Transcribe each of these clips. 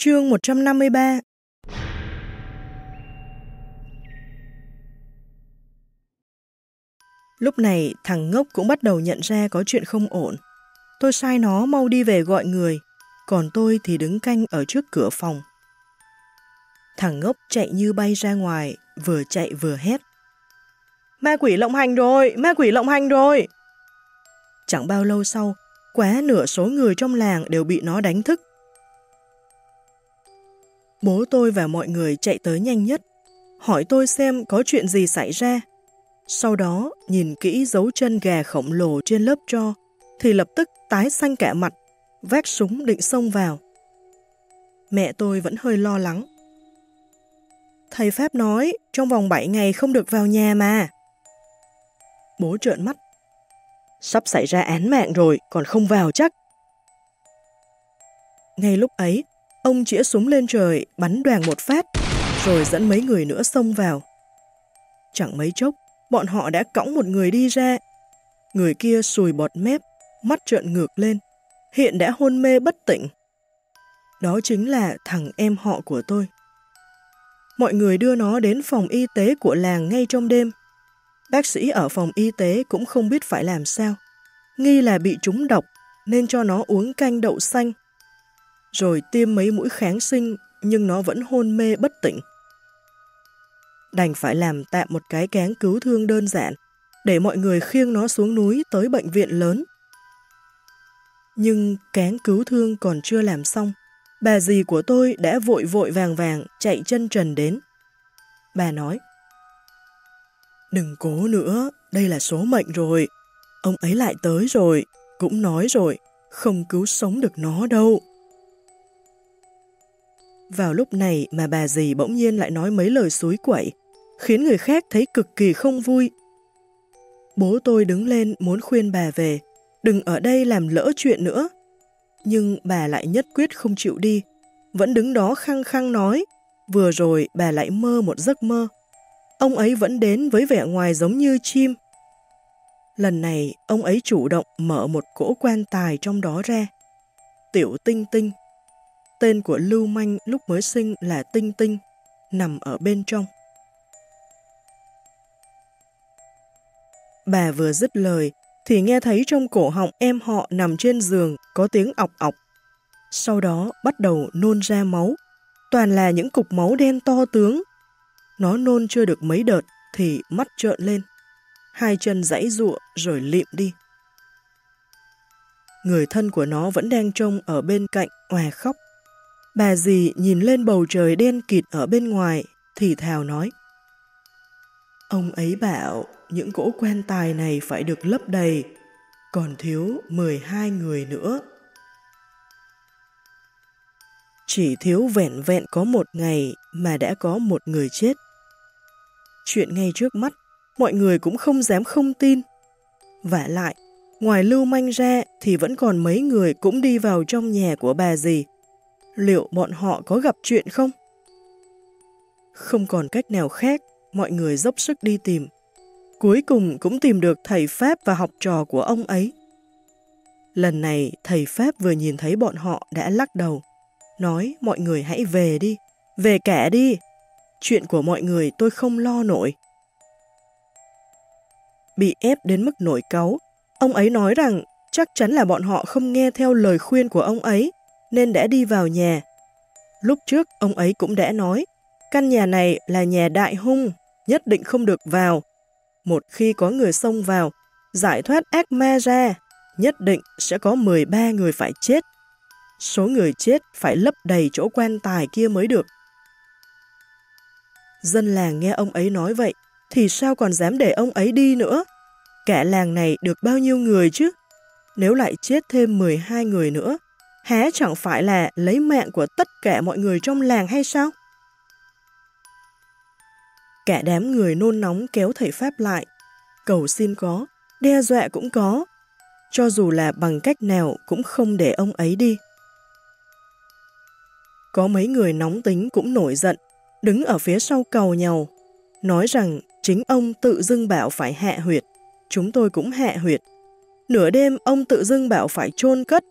Chương 153 Lúc này thằng ngốc cũng bắt đầu nhận ra có chuyện không ổn. Tôi sai nó mau đi về gọi người, còn tôi thì đứng canh ở trước cửa phòng. Thằng ngốc chạy như bay ra ngoài, vừa chạy vừa hét. Ma quỷ lộng hành rồi, ma quỷ lộng hành rồi. Chẳng bao lâu sau, quá nửa số người trong làng đều bị nó đánh thức. Bố tôi và mọi người chạy tới nhanh nhất, hỏi tôi xem có chuyện gì xảy ra. Sau đó, nhìn kỹ dấu chân gà khổng lồ trên lớp cho, thì lập tức tái xanh cả mặt, vác súng định xông vào. Mẹ tôi vẫn hơi lo lắng. Thầy Pháp nói, trong vòng 7 ngày không được vào nhà mà. Bố trợn mắt. Sắp xảy ra án mạng rồi, còn không vào chắc. Ngay lúc ấy, ông chĩa súng lên trời, bắn đoàn một phát, rồi dẫn mấy người nữa xông vào. Chẳng mấy chốc, bọn họ đã cõng một người đi ra. Người kia sùi bọt mép, mắt trợn ngược lên, hiện đã hôn mê bất tỉnh. Đó chính là thằng em họ của tôi. Mọi người đưa nó đến phòng y tế của làng ngay trong đêm. Bác sĩ ở phòng y tế cũng không biết phải làm sao. Nghi là bị trúng độc nên cho nó uống canh đậu xanh. Rồi tiêm mấy mũi kháng sinh nhưng nó vẫn hôn mê bất tỉnh. Đành phải làm tạm một cái cáng cứu thương đơn giản để mọi người khiêng nó xuống núi tới bệnh viện lớn. Nhưng cáng cứu thương còn chưa làm xong. Bà dì của tôi đã vội vội vàng vàng chạy chân trần đến. Bà nói, Đừng cố nữa, đây là số mệnh rồi. Ông ấy lại tới rồi, cũng nói rồi, không cứu sống được nó đâu. Vào lúc này mà bà dì bỗng nhiên lại nói mấy lời suối quẩy, khiến người khác thấy cực kỳ không vui. Bố tôi đứng lên muốn khuyên bà về, đừng ở đây làm lỡ chuyện nữa. Nhưng bà lại nhất quyết không chịu đi, vẫn đứng đó khăng khăng nói, vừa rồi bà lại mơ một giấc mơ. Ông ấy vẫn đến với vẻ ngoài giống như chim. Lần này, ông ấy chủ động mở một cỗ quan tài trong đó ra. Tiểu Tinh Tinh. Tên của Lưu Manh lúc mới sinh là Tinh Tinh, nằm ở bên trong. Bà vừa dứt lời, thì nghe thấy trong cổ họng em họ nằm trên giường có tiếng ọc ọc. Sau đó bắt đầu nôn ra máu, toàn là những cục máu đen to tướng. Nó nôn chưa được mấy đợt thì mắt trợn lên, hai chân giãy giụa rồi lịm đi. Người thân của nó vẫn đang trông ở bên cạnh, hòa khóc. Bà dì nhìn lên bầu trời đen kịt ở bên ngoài, thì thào nói. Ông ấy bảo những cỗ quan tài này phải được lấp đầy, còn thiếu 12 người nữa. Chỉ thiếu vẹn vẹn có một ngày mà đã có một người chết. Chuyện ngay trước mắt, mọi người cũng không dám không tin. Và lại, ngoài lưu manh ra thì vẫn còn mấy người cũng đi vào trong nhà của bà dì. Liệu bọn họ có gặp chuyện không? Không còn cách nào khác, mọi người dốc sức đi tìm. Cuối cùng cũng tìm được thầy Pháp và học trò của ông ấy. Lần này, thầy Pháp vừa nhìn thấy bọn họ đã lắc đầu, nói mọi người hãy về đi, về cả đi. Chuyện của mọi người tôi không lo nổi. Bị ép đến mức nổi cáu, ông ấy nói rằng chắc chắn là bọn họ không nghe theo lời khuyên của ông ấy, nên đã đi vào nhà. Lúc trước, ông ấy cũng đã nói, căn nhà này là nhà đại hung, nhất định không được vào. Một khi có người xông vào, giải thoát ác ma ra, nhất định sẽ có 13 người phải chết. Số người chết phải lấp đầy chỗ quan tài kia mới được. Dân làng nghe ông ấy nói vậy, thì sao còn dám để ông ấy đi nữa? Cả làng này được bao nhiêu người chứ? Nếu lại chết thêm 12 người nữa, há chẳng phải là lấy mạng của tất cả mọi người trong làng hay sao? Cả đám người nôn nóng kéo thầy Pháp lại, cầu xin có, đe dọa cũng có, cho dù là bằng cách nào cũng không để ông ấy đi. Có mấy người nóng tính cũng nổi giận, đứng ở phía sau cầu nhau, nói rằng chính ông tự dưng bảo phải hạ huyệt, chúng tôi cũng hạ huyệt. Nửa đêm ông tự dưng bảo phải chôn cất,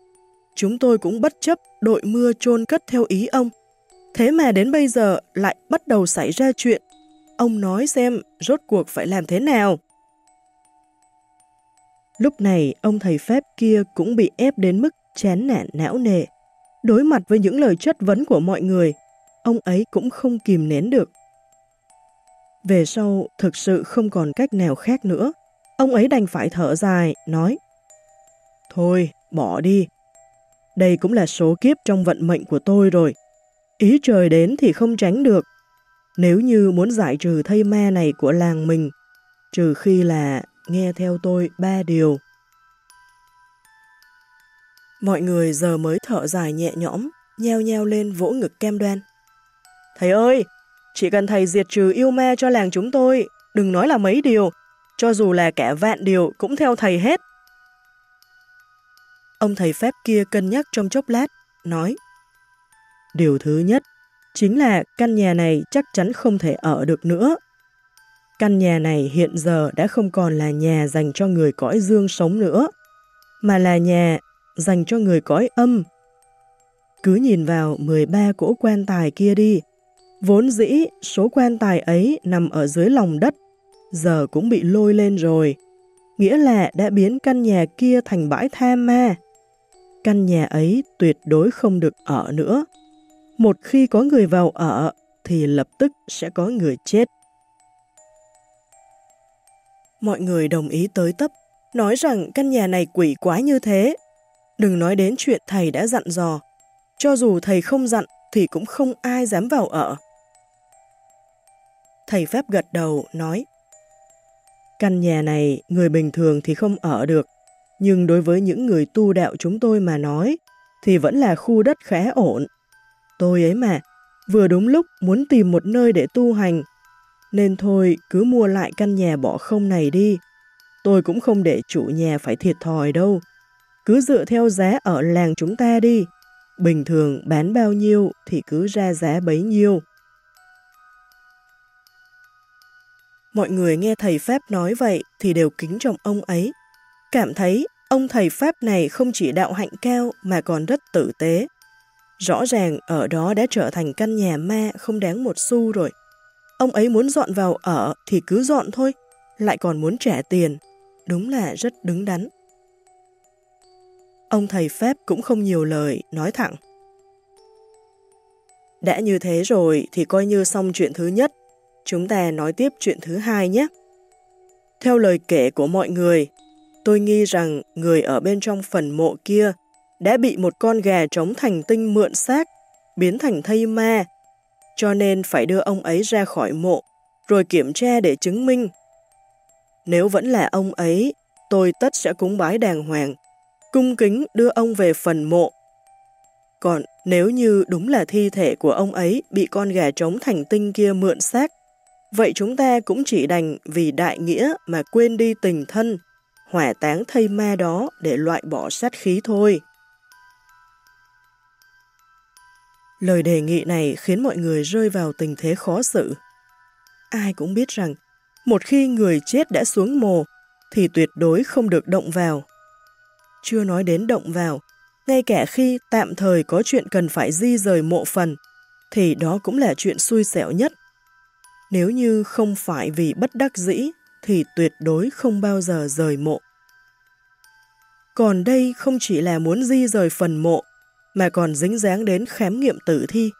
chúng tôi cũng bất chấp đội mưa chôn cất theo ý ông. Thế mà đến bây giờ lại bắt đầu xảy ra chuyện. Ông nói xem rốt cuộc phải làm thế nào. Lúc này ông thầy phép kia cũng bị ép đến mức chán nản não nề. Đối mặt với những lời chất vấn của mọi người, ông ấy cũng không kìm nén được. Về sau, thực sự không còn cách nào khác nữa. Ông ấy đành phải thở dài, nói Thôi, bỏ đi. Đây cũng là số kiếp trong vận mệnh của tôi rồi. Ý trời đến thì không tránh được. Nếu như muốn giải trừ thây ma này của làng mình, trừ khi là nghe theo tôi ba điều. Mọi người giờ mới thở dài nhẹ nhõm, nheo nheo lên vỗ ngực kem đoan. Thầy ơi, chỉ cần thầy diệt trừ yêu ma cho làng chúng tôi, đừng nói là mấy điều, cho dù là cả vạn điều cũng theo thầy hết. Ông thầy phép kia cân nhắc trong chốc lát, nói Điều thứ nhất chính là căn nhà này chắc chắn không thể ở được nữa. Căn nhà này hiện giờ đã không còn là nhà dành cho người cõi dương sống nữa, mà là nhà dành cho người cõi âm. Cứ nhìn vào 13 cỗ quan tài kia đi, vốn dĩ số quan tài ấy nằm ở dưới lòng đất, giờ cũng bị lôi lên rồi, nghĩa là đã biến căn nhà kia thành bãi tha ma. Căn nhà ấy tuyệt đối không được ở nữa. Một khi có người vào ở, thì lập tức sẽ có người chết. Mọi người đồng ý tới tấp, nói rằng căn nhà này quỷ quá như thế. Đừng nói đến chuyện thầy đã dặn dò. Cho dù thầy không dặn thì cũng không ai dám vào ở. Thầy Pháp gật đầu, nói Căn nhà này người bình thường thì không ở được, nhưng đối với những người tu đạo chúng tôi mà nói, thì vẫn là khu đất khá ổn. Tôi ấy mà, vừa đúng lúc muốn tìm một nơi để tu hành, nên thôi cứ mua lại căn nhà bỏ không này đi. Tôi cũng không để chủ nhà phải thiệt thòi đâu. Cứ dựa theo giá ở làng chúng ta đi. Bình thường bán bao nhiêu thì cứ ra giá bấy nhiêu. Mọi người nghe thầy Pháp nói vậy thì đều kính trọng ông ấy. Cảm thấy ông thầy Pháp này không chỉ đạo hạnh cao mà còn rất tử tế. Rõ ràng ở đó đã trở thành căn nhà ma không đáng một xu rồi. Ông ấy muốn dọn vào ở thì cứ dọn thôi, lại còn muốn trả tiền. Đúng là rất đứng đắn. Ông thầy Pháp cũng không nhiều lời, nói thẳng. Đã như thế rồi thì coi như xong chuyện thứ nhất. Chúng ta nói tiếp chuyện thứ hai nhé. Theo lời kể của mọi người, tôi nghi rằng người ở bên trong phần mộ kia đã bị một con gà trống thành tinh mượn xác, biến thành thây ma, cho nên phải đưa ông ấy ra khỏi mộ, rồi kiểm tra để chứng minh. Nếu vẫn là ông ấy, tôi tất sẽ cúng bái đàng hoàng, cung kính đưa ông về phần mộ. Còn nếu như đúng là thi thể của ông ấy bị con gà trống thành tinh kia mượn xác, vậy chúng ta cũng chỉ đành vì đại nghĩa mà quên đi tình thân, hỏa táng thây ma đó để loại bỏ sát khí thôi. Lời đề nghị này khiến mọi người rơi vào tình thế khó xử. Ai cũng biết rằng, một khi người chết đã xuống mồ, thì tuyệt đối không được động vào. Chưa nói đến động vào, ngay cả khi tạm thời có chuyện cần phải di rời mộ phần, thì đó cũng là chuyện xui xẻo nhất. Nếu như không phải vì bất đắc dĩ, thì tuyệt đối không bao giờ rời mộ. Còn đây không chỉ là muốn di rời phần mộ, mà còn dính dáng đến khám nghiệm tử thi.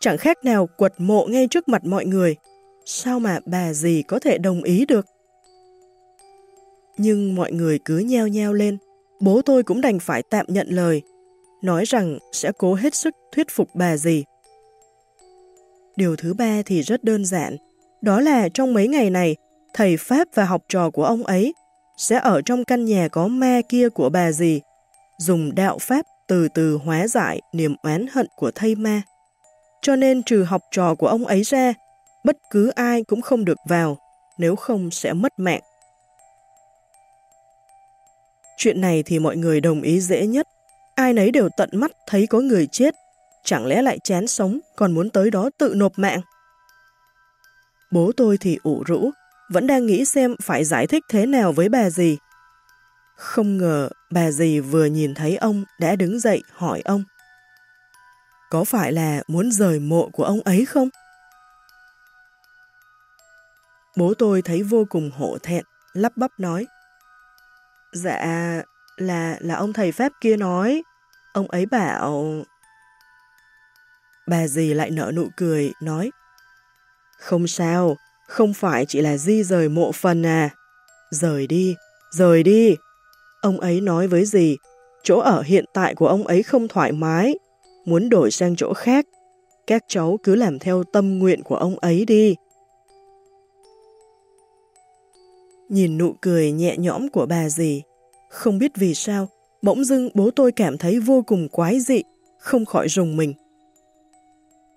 Chẳng khác nào quật mộ ngay trước mặt mọi người. Sao mà bà gì có thể đồng ý được? Nhưng mọi người cứ nheo nheo lên, bố tôi cũng đành phải tạm nhận lời, nói rằng sẽ cố hết sức thuyết phục bà gì. Điều thứ ba thì rất đơn giản, đó là trong mấy ngày này, thầy Pháp và học trò của ông ấy sẽ ở trong căn nhà có ma kia của bà gì, dùng đạo Pháp từ từ hóa giải niềm oán hận của thây ma. Cho nên trừ học trò của ông ấy ra, bất cứ ai cũng không được vào, nếu không sẽ mất mạng. Chuyện này thì mọi người đồng ý dễ nhất, ai nấy đều tận mắt thấy có người chết, chẳng lẽ lại chán sống còn muốn tới đó tự nộp mạng. Bố tôi thì ủ rũ, vẫn đang nghĩ xem phải giải thích thế nào với bà gì. Không ngờ bà dì vừa nhìn thấy ông đã đứng dậy hỏi ông. có phải là muốn rời mộ của ông ấy không? Bố tôi thấy vô cùng hổ thẹn, lắp bắp nói. Dạ, là là ông thầy Pháp kia nói. Ông ấy bảo... Bà dì lại nở nụ cười, nói. Không sao, không phải chỉ là di rời mộ phần à. Rời đi, rời đi. Ông ấy nói với gì? chỗ ở hiện tại của ông ấy không thoải mái, muốn đổi sang chỗ khác. Các cháu cứ làm theo tâm nguyện của ông ấy đi. Nhìn nụ cười nhẹ nhõm của bà dì, không biết vì sao, bỗng dưng bố tôi cảm thấy vô cùng quái dị, không khỏi rùng mình.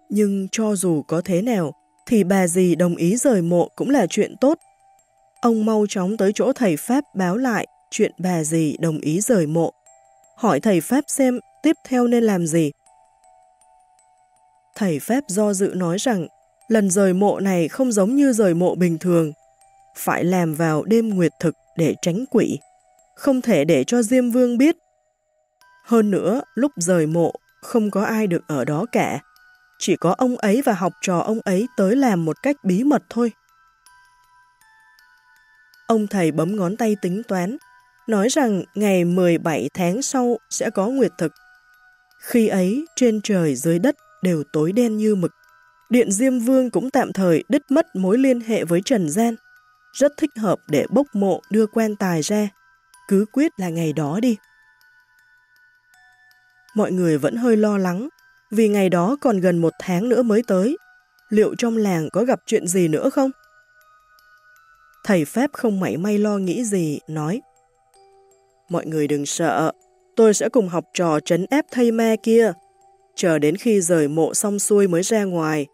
Nhưng cho dù có thế nào, thì bà dì đồng ý rời mộ cũng là chuyện tốt. Ông mau chóng tới chỗ thầy Pháp báo lại chuyện bà dì đồng ý rời mộ. Hỏi thầy Pháp xem tiếp theo nên làm gì. Thầy Pháp do dự nói rằng lần rời mộ này không giống như rời mộ bình thường. Phải làm vào đêm nguyệt thực để tránh quỷ. Không thể để cho Diêm Vương biết. Hơn nữa, lúc rời mộ, không có ai được ở đó cả. Chỉ có ông ấy và học trò ông ấy tới làm một cách bí mật thôi. Ông thầy bấm ngón tay tính toán, nói rằng ngày 17 tháng sau sẽ có nguyệt thực. Khi ấy, trên trời dưới đất đều tối đen như mực. Điện Diêm Vương cũng tạm thời đứt mất mối liên hệ với Trần Gian. Rất thích hợp để bốc mộ đưa quan tài ra. Cứ quyết là ngày đó đi. Mọi người vẫn hơi lo lắng, vì ngày đó còn gần một tháng nữa mới tới. Liệu trong làng có gặp chuyện gì nữa không? Thầy Pháp không mảy may lo nghĩ gì, nói Mọi người đừng sợ, tôi sẽ cùng học trò trấn ép thây ma kia, chờ đến khi rời mộ xong xuôi mới ra ngoài.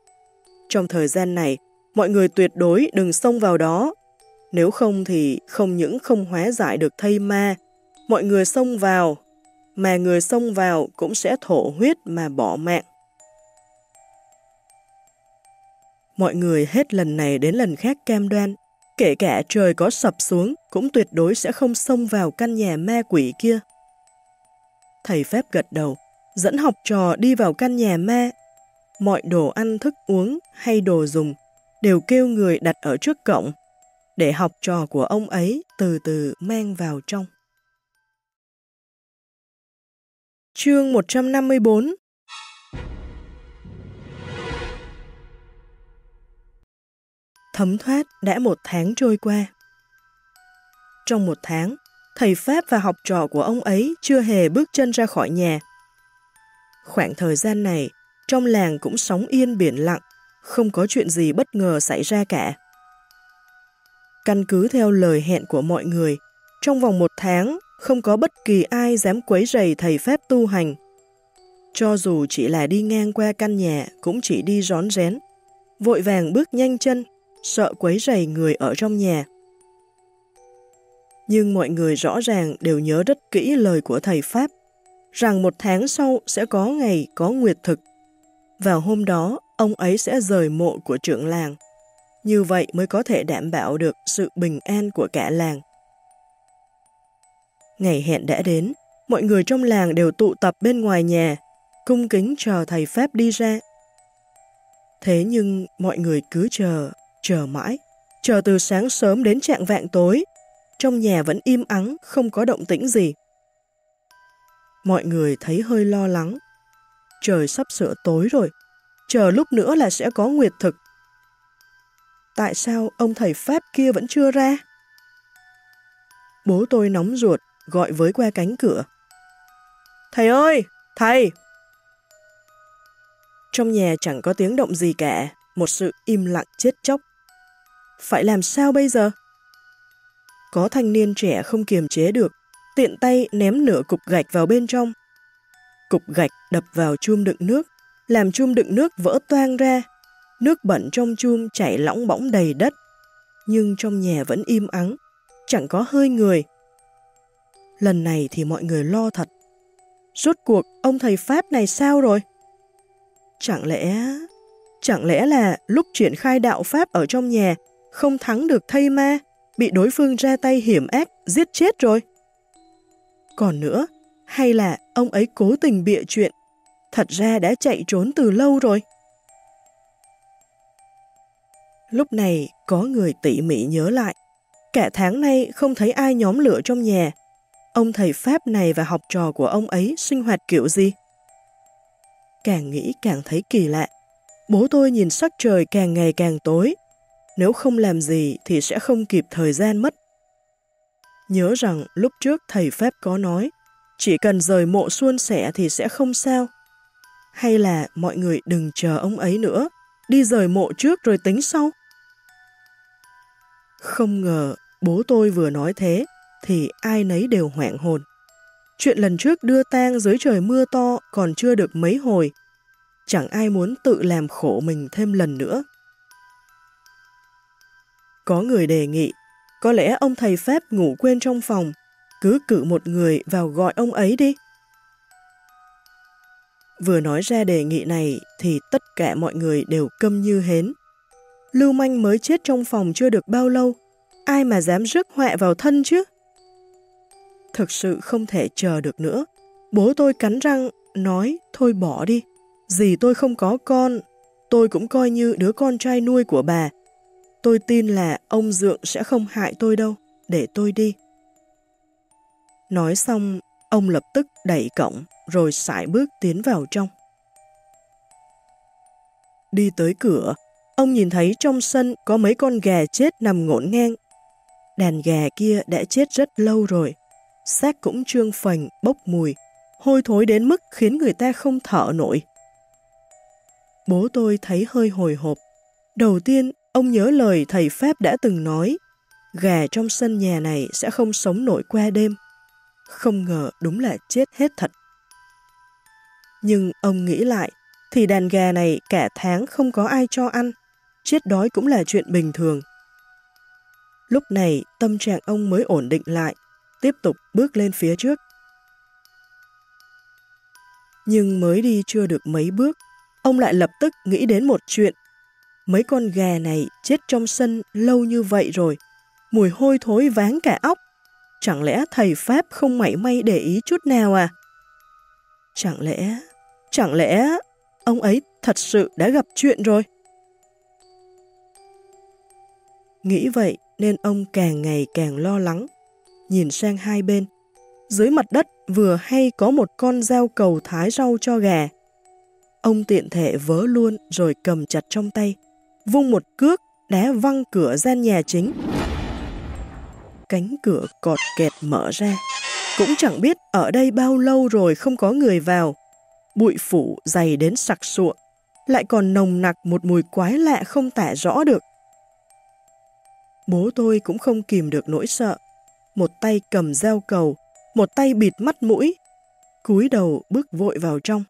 Trong thời gian này, mọi người tuyệt đối đừng xông vào đó. Nếu không thì không những không hóa giải được thây ma, mọi người xông vào, mà người xông vào cũng sẽ thổ huyết mà bỏ mạng. Mọi người hết lần này đến lần khác cam đoan Kể cả trời có sập xuống, cũng tuyệt đối sẽ không xông vào căn nhà ma quỷ kia. Thầy phép gật đầu, dẫn học trò đi vào căn nhà ma. Mọi đồ ăn, thức uống hay đồ dùng đều kêu người đặt ở trước cổng, để học trò của ông ấy từ từ mang vào trong. Chương 154 Thấm thoát đã một tháng trôi qua. Trong một tháng, thầy Pháp và học trò của ông ấy chưa hề bước chân ra khỏi nhà. Khoảng thời gian này, trong làng cũng sóng yên biển lặng, không có chuyện gì bất ngờ xảy ra cả. Căn cứ theo lời hẹn của mọi người, trong vòng một tháng không có bất kỳ ai dám quấy rầy thầy Pháp tu hành. Cho dù chỉ là đi ngang qua căn nhà cũng chỉ đi rón rén, vội vàng bước nhanh chân sợ quấy rầy người ở trong nhà. Nhưng mọi người rõ ràng đều nhớ rất kỹ lời của thầy Pháp, rằng một tháng sau sẽ có ngày có nguyệt thực. Vào hôm đó, ông ấy sẽ rời mộ của trưởng làng. Như vậy mới có thể đảm bảo được sự bình an của cả làng. Ngày hẹn đã đến, mọi người trong làng đều tụ tập bên ngoài nhà, cung kính chờ thầy Pháp đi ra. Thế nhưng mọi người cứ chờ chờ mãi, chờ từ sáng sớm đến trạng vạng tối, trong nhà vẫn im ắng, không có động tĩnh gì. Mọi người thấy hơi lo lắng. Trời sắp sửa tối rồi, chờ lúc nữa là sẽ có nguyệt thực. Tại sao ông thầy Pháp kia vẫn chưa ra? Bố tôi nóng ruột, gọi với qua cánh cửa. Thầy ơi, thầy! Trong nhà chẳng có tiếng động gì cả, một sự im lặng chết chóc phải làm sao bây giờ? Có thanh niên trẻ không kiềm chế được, tiện tay ném nửa cục gạch vào bên trong. Cục gạch đập vào chum đựng nước, làm chum đựng nước vỡ toang ra. Nước bẩn trong chum chảy lỏng bõng đầy đất. Nhưng trong nhà vẫn im ắng, chẳng có hơi người. Lần này thì mọi người lo thật. Rốt cuộc ông thầy Pháp này sao rồi? Chẳng lẽ... Chẳng lẽ là lúc triển khai đạo Pháp ở trong nhà không thắng được thây ma, bị đối phương ra tay hiểm ác, giết chết rồi. Còn nữa, hay là ông ấy cố tình bịa chuyện, thật ra đã chạy trốn từ lâu rồi. Lúc này có người tỉ mỉ nhớ lại. Cả tháng nay không thấy ai nhóm lửa trong nhà. Ông thầy Pháp này và học trò của ông ấy sinh hoạt kiểu gì? Càng nghĩ càng thấy kỳ lạ. Bố tôi nhìn sắc trời càng ngày càng tối. Nếu không làm gì thì sẽ không kịp thời gian mất. Nhớ rằng lúc trước thầy Pháp có nói, chỉ cần rời mộ xuân sẻ thì sẽ không sao. Hay là mọi người đừng chờ ông ấy nữa, đi rời mộ trước rồi tính sau. Không ngờ bố tôi vừa nói thế thì ai nấy đều hoảng hồn. Chuyện lần trước đưa tang dưới trời mưa to còn chưa được mấy hồi. Chẳng ai muốn tự làm khổ mình thêm lần nữa. Có người đề nghị, có lẽ ông thầy Pháp ngủ quên trong phòng, cứ cử một người vào gọi ông ấy đi. Vừa nói ra đề nghị này thì tất cả mọi người đều câm như hến. Lưu manh mới chết trong phòng chưa được bao lâu, ai mà dám rước họa vào thân chứ? Thực sự không thể chờ được nữa. Bố tôi cắn răng, nói thôi bỏ đi. Dì tôi không có con, tôi cũng coi như đứa con trai nuôi của bà. Tôi tin là ông Dượng sẽ không hại tôi đâu, để tôi đi. Nói xong, ông lập tức đẩy cổng, rồi sải bước tiến vào trong. Đi tới cửa, ông nhìn thấy trong sân có mấy con gà chết nằm ngổn ngang. Đàn gà kia đã chết rất lâu rồi, xác cũng trương phành, bốc mùi, hôi thối đến mức khiến người ta không thở nổi. Bố tôi thấy hơi hồi hộp. Đầu tiên, ông nhớ lời thầy Pháp đã từng nói, gà trong sân nhà này sẽ không sống nổi qua đêm. Không ngờ đúng là chết hết thật. Nhưng ông nghĩ lại, thì đàn gà này cả tháng không có ai cho ăn, chết đói cũng là chuyện bình thường. Lúc này tâm trạng ông mới ổn định lại, tiếp tục bước lên phía trước. Nhưng mới đi chưa được mấy bước, ông lại lập tức nghĩ đến một chuyện. Mấy con gà này chết trong sân lâu như vậy rồi, mùi hôi thối váng cả óc. Chẳng lẽ thầy Pháp không mảy may để ý chút nào à? Chẳng lẽ, chẳng lẽ ông ấy thật sự đã gặp chuyện rồi? Nghĩ vậy nên ông càng ngày càng lo lắng, nhìn sang hai bên. Dưới mặt đất vừa hay có một con dao cầu thái rau cho gà. Ông tiện thể vớ luôn rồi cầm chặt trong tay, vung một cước đá văng cửa gian nhà chính cánh cửa cọt kẹt mở ra. Cũng chẳng biết ở đây bao lâu rồi không có người vào. Bụi phủ dày đến sặc sụa, lại còn nồng nặc một mùi quái lạ không tả rõ được. Bố tôi cũng không kìm được nỗi sợ. Một tay cầm dao cầu, một tay bịt mắt mũi, cúi đầu bước vội vào trong.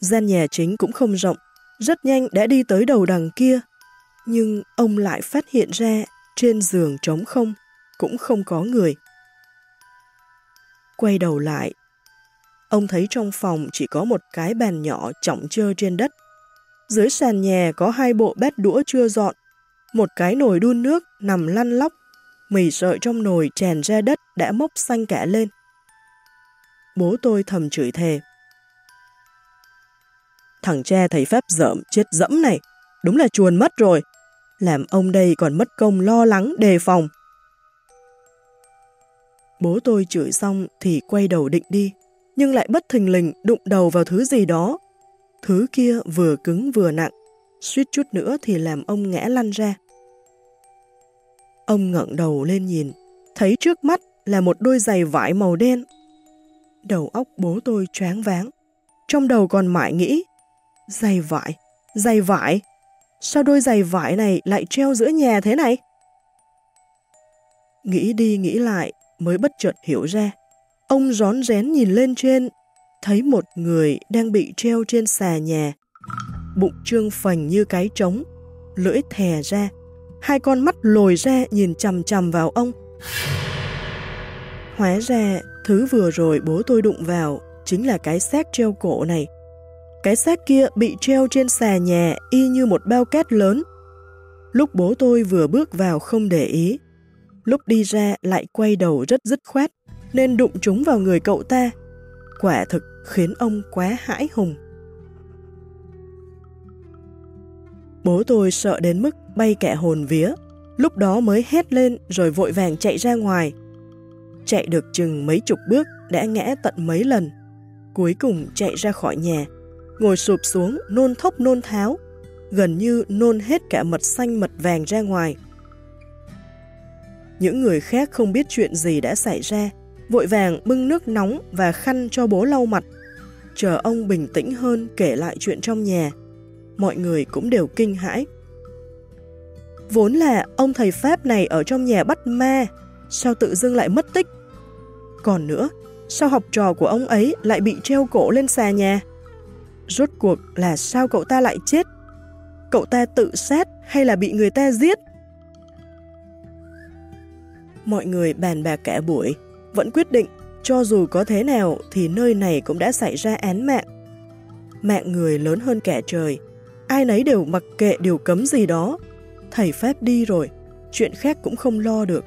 Gian nhà chính cũng không rộng, rất nhanh đã đi tới đầu đằng kia, nhưng ông lại phát hiện ra trên giường trống không, cũng không có người. Quay đầu lại, ông thấy trong phòng chỉ có một cái bàn nhỏ trọng trơ trên đất. Dưới sàn nhà có hai bộ bát đũa chưa dọn, một cái nồi đun nước nằm lăn lóc, mì sợi trong nồi tràn ra đất đã mốc xanh cả lên. Bố tôi thầm chửi thề. Thằng cha thầy Pháp dởm chết dẫm này, đúng là chuồn mất rồi làm ông đây còn mất công lo lắng đề phòng. Bố tôi chửi xong thì quay đầu định đi, nhưng lại bất thình lình đụng đầu vào thứ gì đó. Thứ kia vừa cứng vừa nặng, suýt chút nữa thì làm ông ngã lăn ra. Ông ngẩng đầu lên nhìn, thấy trước mắt là một đôi giày vải màu đen. Đầu óc bố tôi choáng váng, trong đầu còn mãi nghĩ, giày vải, giày vải. Sao đôi giày vải này lại treo giữa nhà thế này? Nghĩ đi nghĩ lại mới bất chợt hiểu ra. Ông rón rén nhìn lên trên, thấy một người đang bị treo trên xà nhà. Bụng trương phành như cái trống, lưỡi thè ra, hai con mắt lồi ra nhìn chầm chầm vào ông. Hóa ra, thứ vừa rồi bố tôi đụng vào chính là cái xác treo cổ này. Cái xác kia bị treo trên xà nhà y như một bao cát lớn. Lúc bố tôi vừa bước vào không để ý, lúc đi ra lại quay đầu rất dứt khoát, nên đụng chúng vào người cậu ta. Quả thực khiến ông quá hãi hùng. Bố tôi sợ đến mức bay kẻ hồn vía, lúc đó mới hét lên rồi vội vàng chạy ra ngoài. Chạy được chừng mấy chục bước đã ngã tận mấy lần, cuối cùng chạy ra khỏi nhà, ngồi sụp xuống nôn thốc nôn tháo, gần như nôn hết cả mật xanh mật vàng ra ngoài. Những người khác không biết chuyện gì đã xảy ra, vội vàng bưng nước nóng và khăn cho bố lau mặt, chờ ông bình tĩnh hơn kể lại chuyện trong nhà. Mọi người cũng đều kinh hãi. Vốn là ông thầy Pháp này ở trong nhà bắt ma, sao tự dưng lại mất tích? Còn nữa, sao học trò của ông ấy lại bị treo cổ lên xà nhà? Rốt cuộc là sao cậu ta lại chết? Cậu ta tự sát hay là bị người ta giết? Mọi người bàn bạc cả buổi, vẫn quyết định cho dù có thế nào thì nơi này cũng đã xảy ra án mạng. Mạng người lớn hơn kẻ trời, ai nấy đều mặc kệ điều cấm gì đó. Thầy Pháp đi rồi, chuyện khác cũng không lo được.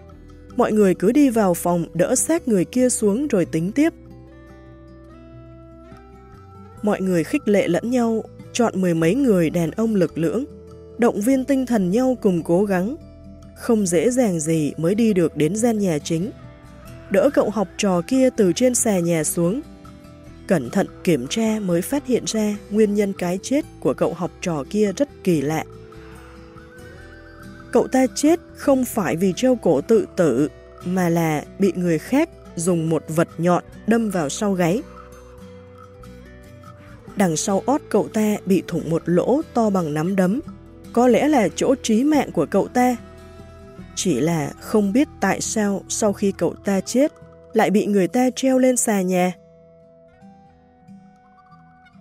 Mọi người cứ đi vào phòng đỡ xác người kia xuống rồi tính tiếp. Mọi người khích lệ lẫn nhau, chọn mười mấy người đàn ông lực lưỡng, động viên tinh thần nhau cùng cố gắng. Không dễ dàng gì mới đi được đến gian nhà chính. Đỡ cậu học trò kia từ trên xà nhà xuống. Cẩn thận kiểm tra mới phát hiện ra nguyên nhân cái chết của cậu học trò kia rất kỳ lạ. Cậu ta chết không phải vì treo cổ tự tử, mà là bị người khác dùng một vật nhọn đâm vào sau gáy. Đằng sau ót cậu ta bị thủng một lỗ to bằng nắm đấm, có lẽ là chỗ trí mạng của cậu ta. Chỉ là không biết tại sao sau khi cậu ta chết lại bị người ta treo lên xà nhà.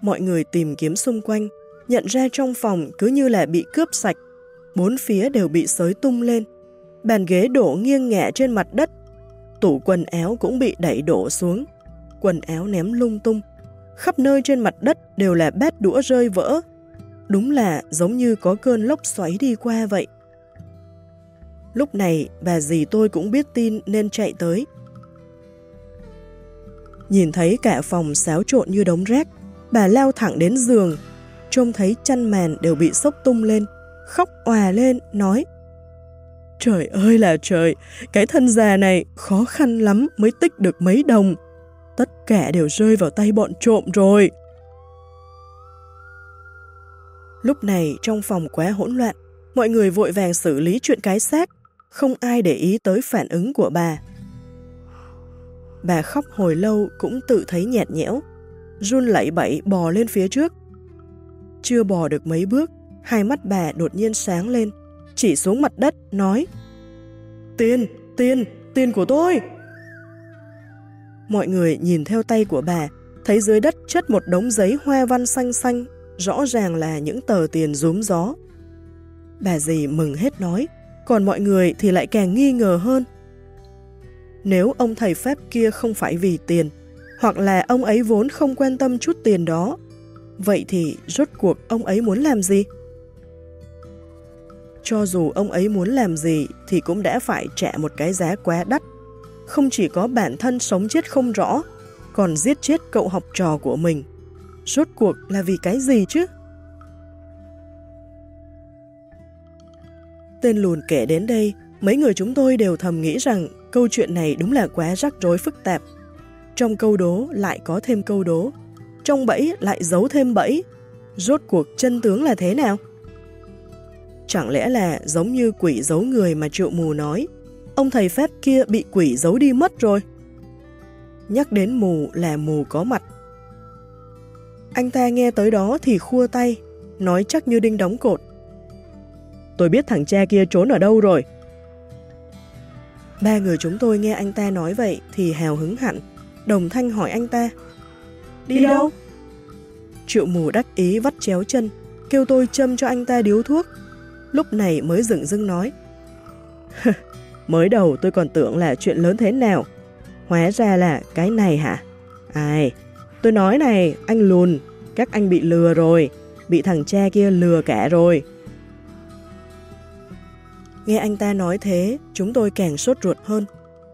Mọi người tìm kiếm xung quanh, nhận ra trong phòng cứ như là bị cướp sạch, bốn phía đều bị sới tung lên, bàn ghế đổ nghiêng ngả trên mặt đất, tủ quần áo cũng bị đẩy đổ xuống, quần áo ném lung tung, khắp nơi trên mặt đất đều là bát đũa rơi vỡ. Đúng là giống như có cơn lốc xoáy đi qua vậy. Lúc này bà dì tôi cũng biết tin nên chạy tới. Nhìn thấy cả phòng xáo trộn như đống rác, bà lao thẳng đến giường, trông thấy chăn màn đều bị sốc tung lên, khóc òa lên, nói Trời ơi là trời, cái thân già này khó khăn lắm mới tích được mấy đồng, tất cả đều rơi vào tay bọn trộm rồi. Lúc này trong phòng quá hỗn loạn, mọi người vội vàng xử lý chuyện cái xác, không ai để ý tới phản ứng của bà. Bà khóc hồi lâu cũng tự thấy nhạt nhẽo, run lẩy bẩy bò lên phía trước. Chưa bò được mấy bước, hai mắt bà đột nhiên sáng lên, chỉ xuống mặt đất, nói Tiền, tiền, tiền của tôi! Mọi người nhìn theo tay của bà, thấy dưới đất chất một đống giấy hoa văn xanh xanh, rõ ràng là những tờ tiền rúm gió. Bà dì mừng hết nói, còn mọi người thì lại càng nghi ngờ hơn. Nếu ông thầy Pháp kia không phải vì tiền, hoặc là ông ấy vốn không quan tâm chút tiền đó, vậy thì rốt cuộc ông ấy muốn làm gì? Cho dù ông ấy muốn làm gì thì cũng đã phải trả một cái giá quá đắt không chỉ có bản thân sống chết không rõ, còn giết chết cậu học trò của mình. Rốt cuộc là vì cái gì chứ? Tên lùn kể đến đây, mấy người chúng tôi đều thầm nghĩ rằng câu chuyện này đúng là quá rắc rối phức tạp. Trong câu đố lại có thêm câu đố, trong bẫy lại giấu thêm bẫy. Rốt cuộc chân tướng là thế nào? Chẳng lẽ là giống như quỷ giấu người mà triệu mù nói, ông thầy Pháp kia bị quỷ giấu đi mất rồi. Nhắc đến mù là mù có mặt. Anh ta nghe tới đó thì khua tay, nói chắc như đinh đóng cột. Tôi biết thằng cha kia trốn ở đâu rồi. Ba người chúng tôi nghe anh ta nói vậy thì hào hứng hẳn, đồng thanh hỏi anh ta. Đi, Đi đâu? đâu? Triệu mù đắc ý vắt chéo chân, kêu tôi châm cho anh ta điếu thuốc. Lúc này mới dừng dưng nói. Mới đầu tôi còn tưởng là chuyện lớn thế nào. Hóa ra là cái này hả? Ai? Tôi nói này, anh lùn, các anh bị lừa rồi, bị thằng cha kia lừa cả rồi. Nghe anh ta nói thế, chúng tôi càng sốt ruột hơn,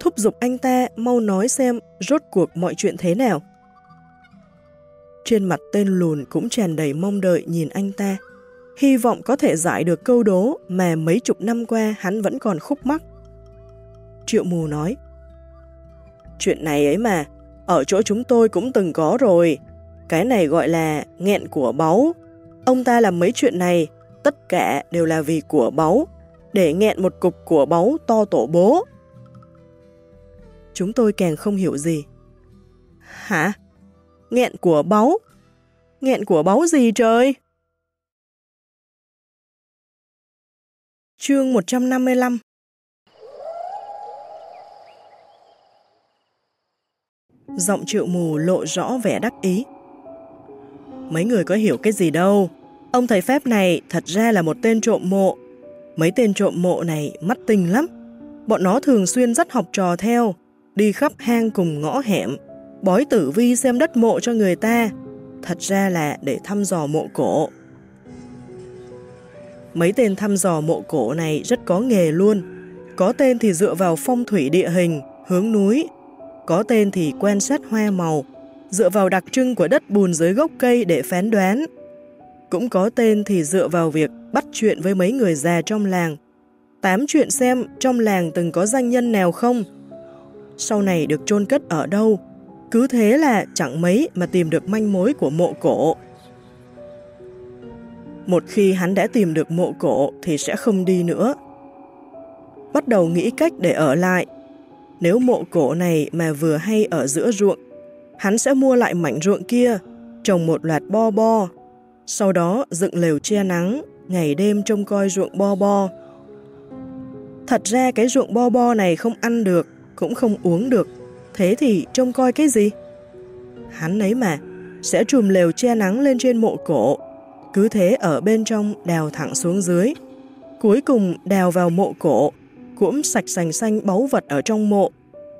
thúc giục anh ta mau nói xem rốt cuộc mọi chuyện thế nào. Trên mặt tên lùn cũng tràn đầy mong đợi nhìn anh ta, hy vọng có thể giải được câu đố mà mấy chục năm qua hắn vẫn còn khúc mắc. Triệu mù nói, Chuyện này ấy mà, ở chỗ chúng tôi cũng từng có rồi. Cái này gọi là nghẹn của báu. Ông ta làm mấy chuyện này, tất cả đều là vì của báu, để nghẹn một cục của báu to tổ bố. Chúng tôi càng không hiểu gì. Hả? Nghẹn của báu? Nghẹn của báu gì trời? Chương 155 Giọng triệu mù lộ rõ vẻ đắc ý. Mấy người có hiểu cái gì đâu. Ông thầy phép này thật ra là một tên trộm mộ. Mấy tên trộm mộ này mắt tinh lắm. Bọn nó thường xuyên dắt học trò theo, đi khắp hang cùng ngõ hẻm, bói tử vi xem đất mộ cho người ta. Thật ra là để thăm dò mộ cổ. Mấy tên thăm dò mộ cổ này rất có nghề luôn. Có tên thì dựa vào phong thủy địa hình, hướng núi, có tên thì quan sát hoa màu, dựa vào đặc trưng của đất bùn dưới gốc cây để phán đoán. Cũng có tên thì dựa vào việc bắt chuyện với mấy người già trong làng, tám chuyện xem trong làng từng có danh nhân nào không. Sau này được chôn cất ở đâu, cứ thế là chẳng mấy mà tìm được manh mối của mộ cổ. Một khi hắn đã tìm được mộ cổ thì sẽ không đi nữa. Bắt đầu nghĩ cách để ở lại nếu mộ cổ này mà vừa hay ở giữa ruộng, hắn sẽ mua lại mảnh ruộng kia, trồng một loạt bo bo, sau đó dựng lều che nắng, ngày đêm trông coi ruộng bo bo. Thật ra cái ruộng bo bo này không ăn được, cũng không uống được, thế thì trông coi cái gì? Hắn ấy mà, sẽ trùm lều che nắng lên trên mộ cổ, cứ thế ở bên trong đào thẳng xuống dưới. Cuối cùng đào vào mộ cổ, cũng sạch sành xanh báu vật ở trong mộ,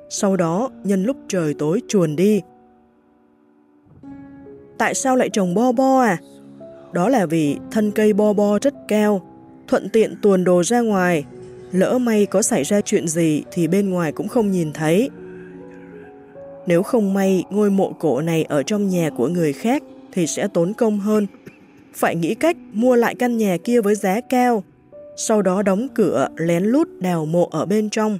sau đó nhân lúc trời tối chuồn đi. Tại sao lại trồng bo bo à? Đó là vì thân cây bo bo rất cao, thuận tiện tuồn đồ ra ngoài, lỡ may có xảy ra chuyện gì thì bên ngoài cũng không nhìn thấy. Nếu không may ngôi mộ cổ này ở trong nhà của người khác thì sẽ tốn công hơn. Phải nghĩ cách mua lại căn nhà kia với giá cao, sau đó đóng cửa lén lút đào mộ ở bên trong.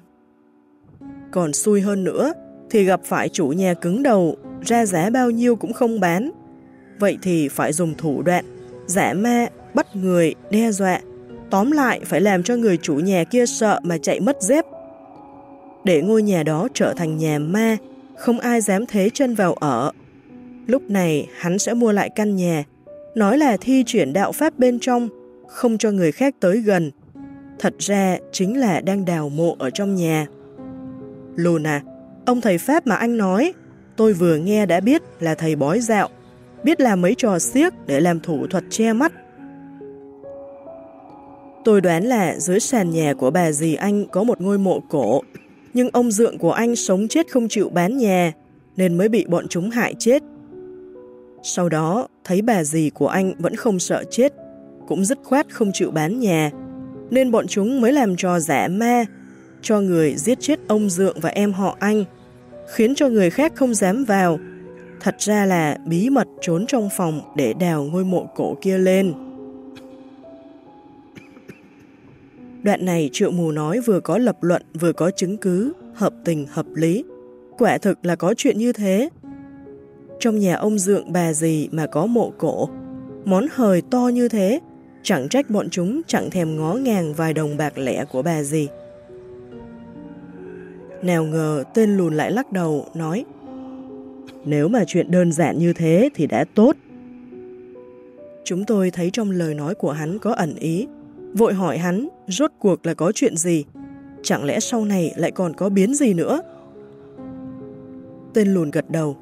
Còn xui hơn nữa thì gặp phải chủ nhà cứng đầu, ra giá bao nhiêu cũng không bán. Vậy thì phải dùng thủ đoạn, giả ma, bắt người, đe dọa. Tóm lại phải làm cho người chủ nhà kia sợ mà chạy mất dép. Để ngôi nhà đó trở thành nhà ma, không ai dám thế chân vào ở. Lúc này hắn sẽ mua lại căn nhà, nói là thi chuyển đạo pháp bên trong, không cho người khác tới gần. Thật ra chính là đang đào mộ ở trong nhà. Luna, ông thầy Pháp mà anh nói, tôi vừa nghe đã biết là thầy bói dạo, biết làm mấy trò xiếc để làm thủ thuật che mắt. Tôi đoán là dưới sàn nhà của bà dì anh có một ngôi mộ cổ, nhưng ông dượng của anh sống chết không chịu bán nhà, nên mới bị bọn chúng hại chết. Sau đó, thấy bà dì của anh vẫn không sợ chết, cũng dứt khoát không chịu bán nhà, nên bọn chúng mới làm trò giả ma, cho người giết chết ông Dượng và em họ anh, khiến cho người khác không dám vào. Thật ra là bí mật trốn trong phòng để đào ngôi mộ cổ kia lên. Đoạn này triệu mù nói vừa có lập luận vừa có chứng cứ, hợp tình hợp lý. Quả thực là có chuyện như thế. Trong nhà ông Dượng bà gì mà có mộ cổ, món hời to như thế, chẳng trách bọn chúng chẳng thèm ngó ngàng vài đồng bạc lẻ của bà gì. Nào ngờ tên lùn lại lắc đầu, nói Nếu mà chuyện đơn giản như thế thì đã tốt. Chúng tôi thấy trong lời nói của hắn có ẩn ý, vội hỏi hắn rốt cuộc là có chuyện gì, chẳng lẽ sau này lại còn có biến gì nữa? Tên lùn gật đầu,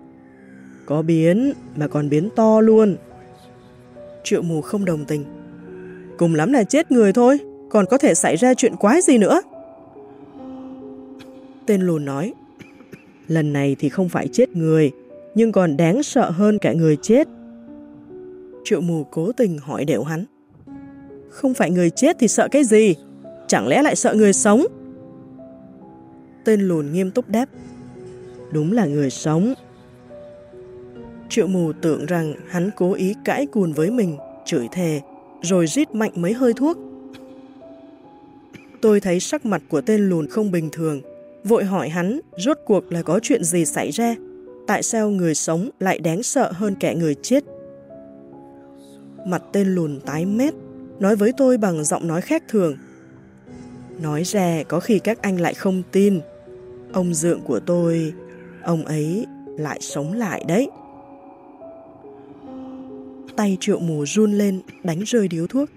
có biến mà còn biến to luôn. Triệu mù không đồng tình. Cùng lắm là chết người thôi, còn có thể xảy ra chuyện quái gì nữa. Tên lùn nói, lần này thì không phải chết người, nhưng còn đáng sợ hơn cả người chết. Triệu mù cố tình hỏi đều hắn. Không phải người chết thì sợ cái gì? Chẳng lẽ lại sợ người sống? Tên lùn nghiêm túc đáp. Đúng là người sống. Triệu mù tưởng rằng hắn cố ý cãi cùn với mình, chửi thề, rồi rít mạnh mấy hơi thuốc. Tôi thấy sắc mặt của tên lùn không bình thường, vội hỏi hắn rốt cuộc là có chuyện gì xảy ra, tại sao người sống lại đáng sợ hơn kẻ người chết. Mặt tên lùn tái mét, nói với tôi bằng giọng nói khác thường. Nói ra có khi các anh lại không tin. Ông dượng của tôi, ông ấy lại sống lại đấy. Tay triệu mù run lên, đánh rơi điếu thuốc.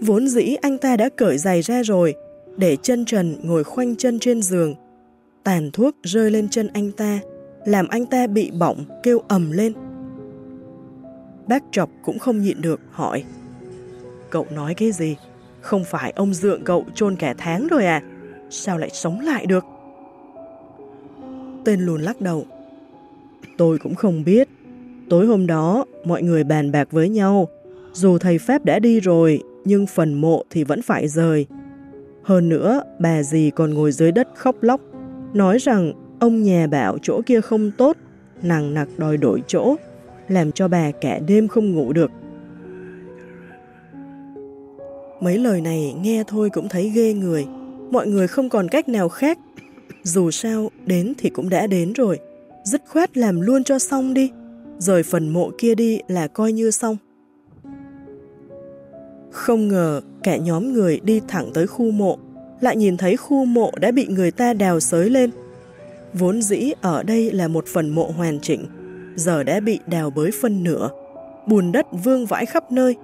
Vốn dĩ anh ta đã cởi giày ra rồi, để chân trần ngồi khoanh chân trên giường. Tàn thuốc rơi lên chân anh ta, làm anh ta bị bỏng, kêu ầm lên. Bác chọc cũng không nhịn được, hỏi. Cậu nói cái gì? Không phải ông dượng cậu chôn kẻ tháng rồi à? Sao lại sống lại được? Tên lùn lắc đầu. Tôi cũng không biết. Tối hôm đó, mọi người bàn bạc với nhau. Dù thầy Pháp đã đi rồi, nhưng phần mộ thì vẫn phải rời. Hơn nữa, bà dì còn ngồi dưới đất khóc lóc, nói rằng ông nhà bảo chỗ kia không tốt, nặng nặc đòi đổi chỗ, làm cho bà cả đêm không ngủ được. Mấy lời này nghe thôi cũng thấy ghê người, mọi người không còn cách nào khác. Dù sao, đến thì cũng đã đến rồi, dứt khoát làm luôn cho xong đi, rời phần mộ kia đi là coi như xong. Không ngờ cả nhóm người đi thẳng tới khu mộ, lại nhìn thấy khu mộ đã bị người ta đào sới lên. Vốn dĩ ở đây là một phần mộ hoàn chỉnh, giờ đã bị đào bới phân nửa, bùn đất vương vãi khắp nơi.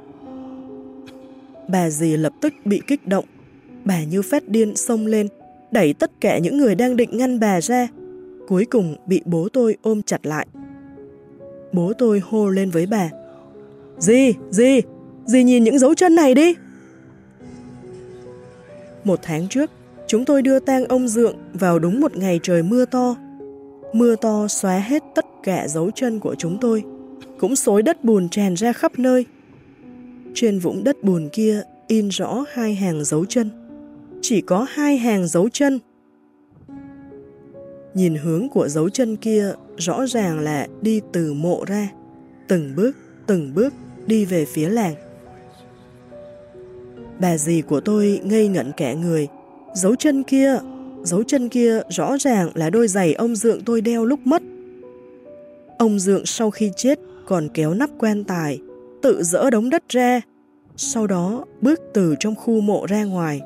Bà dì lập tức bị kích động, bà như phát điên xông lên, đẩy tất cả những người đang định ngăn bà ra, cuối cùng bị bố tôi ôm chặt lại. Bố tôi hô lên với bà, Dì, dì, dì nhìn những dấu chân này đi. Một tháng trước, chúng tôi đưa tang ông Dượng vào đúng một ngày trời mưa to. Mưa to xóa hết tất cả dấu chân của chúng tôi, cũng xối đất bùn tràn ra khắp nơi. Trên vũng đất bùn kia in rõ hai hàng dấu chân. Chỉ có hai hàng dấu chân. Nhìn hướng của dấu chân kia rõ ràng là đi từ mộ ra, từng bước, từng bước đi về phía làng. Bà dì của tôi ngây ngẩn kẻ người. Dấu chân kia, dấu chân kia rõ ràng là đôi giày ông Dượng tôi đeo lúc mất. Ông Dượng sau khi chết còn kéo nắp quan tài, tự dỡ đống đất ra, sau đó bước từ trong khu mộ ra ngoài.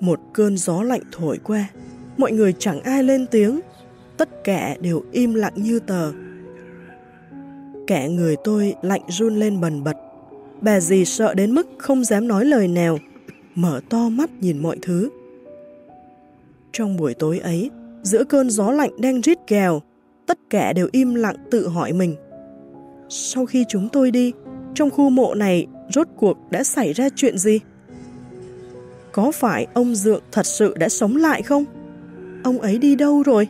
Một cơn gió lạnh thổi qua, mọi người chẳng ai lên tiếng, tất cả đều im lặng như tờ. Cả người tôi lạnh run lên bần bật. Bà dì sợ đến mức không dám nói lời nào, mở to mắt nhìn mọi thứ. Trong buổi tối ấy, giữa cơn gió lạnh đang rít gào, tất cả đều im lặng tự hỏi mình. Sau khi chúng tôi đi, trong khu mộ này rốt cuộc đã xảy ra chuyện gì? Có phải ông Dượng thật sự đã sống lại không? Ông ấy đi đâu rồi?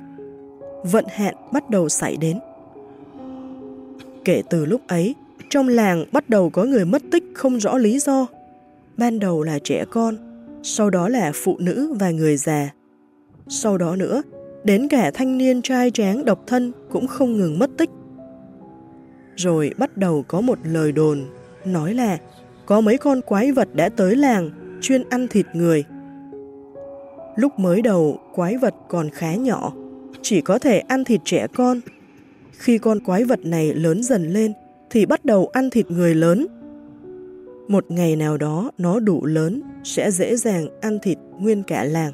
Vận hạn bắt đầu xảy đến. Kể từ lúc ấy, trong làng bắt đầu có người mất tích không rõ lý do. Ban đầu là trẻ con, sau đó là phụ nữ và người già. Sau đó nữa, đến cả thanh niên trai tráng độc thân cũng không ngừng mất tích. Rồi bắt đầu có một lời đồn, nói là có mấy con quái vật đã tới làng, chuyên ăn thịt người. Lúc mới đầu, quái vật còn khá nhỏ, chỉ có thể ăn thịt trẻ con. Khi con quái vật này lớn dần lên, thì bắt đầu ăn thịt người lớn. Một ngày nào đó nó đủ lớn sẽ dễ dàng ăn thịt nguyên cả làng.